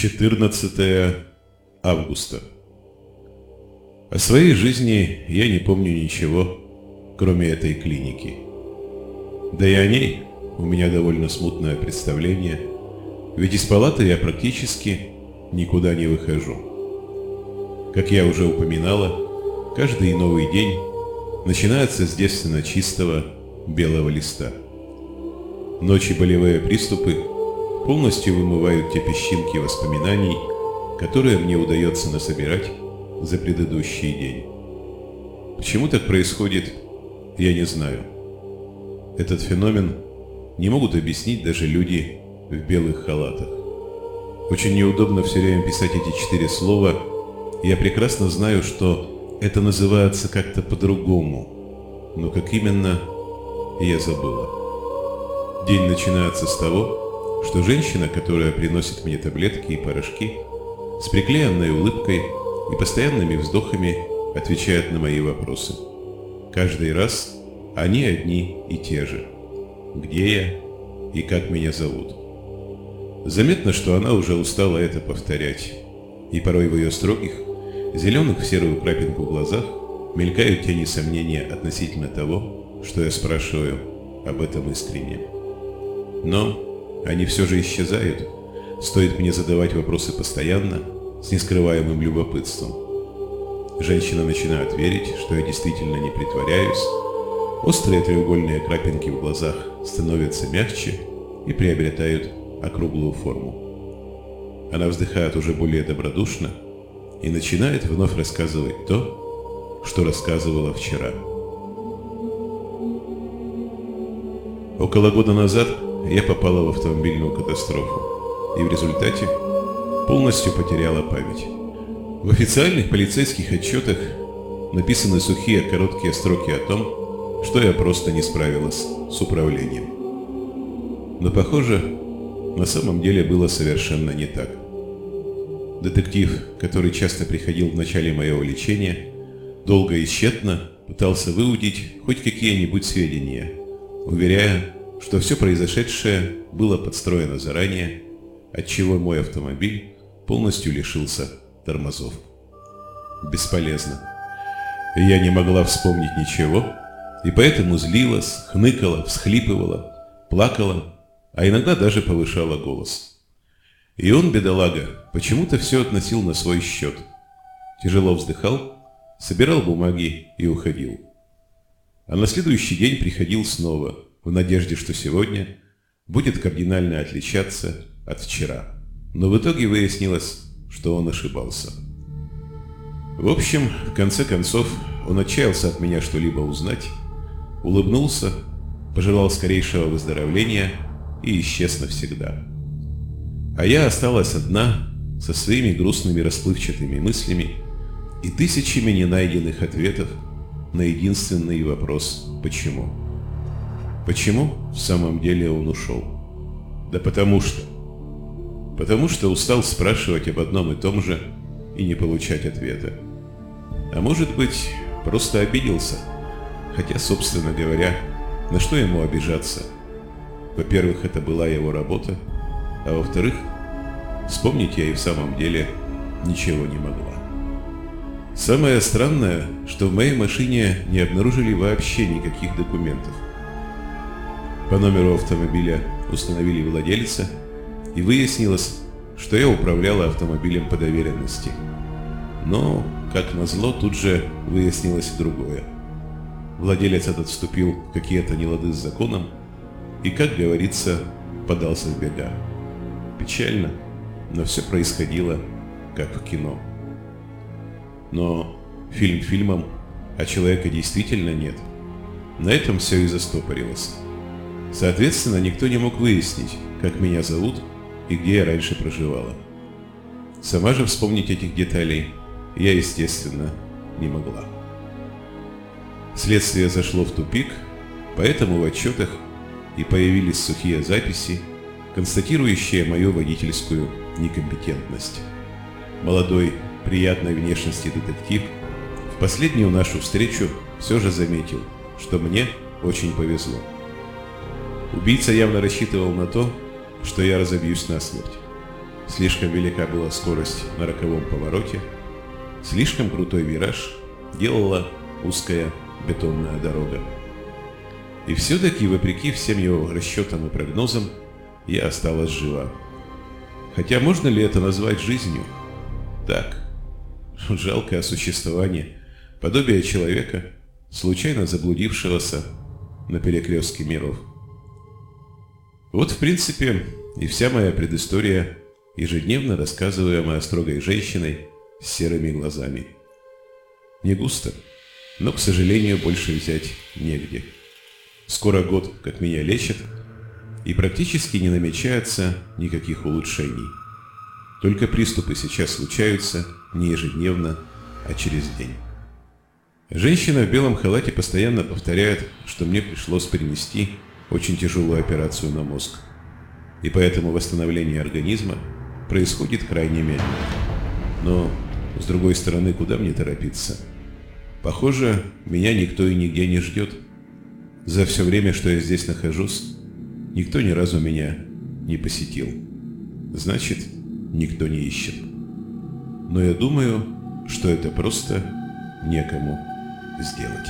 14 августа. О своей жизни я не помню ничего, кроме этой клиники. Да и о ней у меня довольно смутное представление, ведь из палаты я практически никуда не выхожу. Как я уже упоминала, каждый новый день начинается с девственно чистого белого листа. Ночи болевые приступы полностью вымывают те песчинки воспоминаний, которые мне удается насобирать за предыдущий день. Почему так происходит, я не знаю. Этот феномен не могут объяснить даже люди в белых халатах. Очень неудобно все время писать эти четыре слова. Я прекрасно знаю, что это называется как-то по-другому. Но как именно, я забыла. День начинается с того, что женщина, которая приносит мне таблетки и порошки, с приклеенной улыбкой и постоянными вздохами отвечает на мои вопросы. Каждый раз они одни и те же. Где я и как меня зовут? Заметно, что она уже устала это повторять, и порой в ее строгих, зеленых в серую крапинку глазах мелькают тени сомнения относительно того, что я спрашиваю об этом искренне. Но они все же исчезают. Стоит мне задавать вопросы постоянно, с нескрываемым любопытством. Женщина начинает верить, что я действительно не притворяюсь. Острые треугольные крапинки в глазах становятся мягче и приобретают округлую форму. Она вздыхает уже более добродушно и начинает вновь рассказывать то, что рассказывала вчера. Около года назад я попала в автомобильную катастрофу и в результате полностью потеряла память. В официальных полицейских отчетах написаны сухие короткие строки о том, что я просто не справилась с управлением. Но похоже, на самом деле было совершенно не так. Детектив, который часто приходил в начале моего лечения, долго и тщетно пытался выудить хоть какие-нибудь сведения, уверяя, что все произошедшее было подстроено заранее, отчего мой автомобиль полностью лишился тормозов. Бесполезно. Я не могла вспомнить ничего, и поэтому злилась, хныкала, всхлипывала, плакала, а иногда даже повышала голос. И он, бедолага, почему-то все относил на свой счет. Тяжело вздыхал, собирал бумаги и уходил. А на следующий день приходил снова – в надежде, что сегодня будет кардинально отличаться от вчера. Но в итоге выяснилось, что он ошибался. В общем, в конце концов, он отчаялся от меня что-либо узнать, улыбнулся, пожелал скорейшего выздоровления и исчез навсегда. А я осталась одна со своими грустными расплывчатыми мыслями и тысячами ненайденных ответов на единственный вопрос «почему?». Почему в самом деле он ушел? Да потому что. Потому что устал спрашивать об одном и том же и не получать ответа. А может быть, просто обиделся. Хотя, собственно говоря, на что ему обижаться? Во-первых, это была его работа, а во-вторых, вспомнить я и в самом деле ничего не могла. Самое странное, что в моей машине не обнаружили вообще никаких документов. По номеру автомобиля установили владельца, и выяснилось, что я управляла автомобилем по доверенности. Но, как назло, тут же выяснилось другое. Владелец этот вступил в какие-то нелады с законом и, как говорится, подался в бега. Печально, но все происходило, как в кино. Но фильм фильмом, а человека действительно нет. На этом все и застопорилось. Соответственно, никто не мог выяснить, как меня зовут и где я раньше проживала. Сама же вспомнить этих деталей я, естественно, не могла. Следствие зашло в тупик, поэтому в отчетах и появились сухие записи, констатирующие мою водительскую некомпетентность. Молодой, приятной внешности детектив в последнюю нашу встречу все же заметил, что мне очень повезло. Убийца явно рассчитывал на то, что я разобьюсь насмерть. Слишком велика была скорость на роковом повороте, слишком крутой вираж делала узкая бетонная дорога. И все-таки, вопреки всем его расчетам и прогнозам, я осталась жива. Хотя можно ли это назвать жизнью? Так, жалкое существование, подобие человека, случайно заблудившегося на перекрестке миров. Вот, в принципе, и вся моя предыстория, ежедневно рассказываемая строгой женщиной с серыми глазами. Не густо, но, к сожалению, больше взять негде. Скоро год, как меня лечат, и практически не намечается никаких улучшений. Только приступы сейчас случаются не ежедневно, а через день. Женщина в белом халате постоянно повторяет, что мне пришлось перенести очень тяжелую операцию на мозг. И поэтому восстановление организма происходит крайне медленно. Но, с другой стороны, куда мне торопиться? Похоже, меня никто и нигде не ждет. За все время, что я здесь нахожусь, никто ни разу меня не посетил. Значит, никто не ищет. Но я думаю, что это просто некому сделать.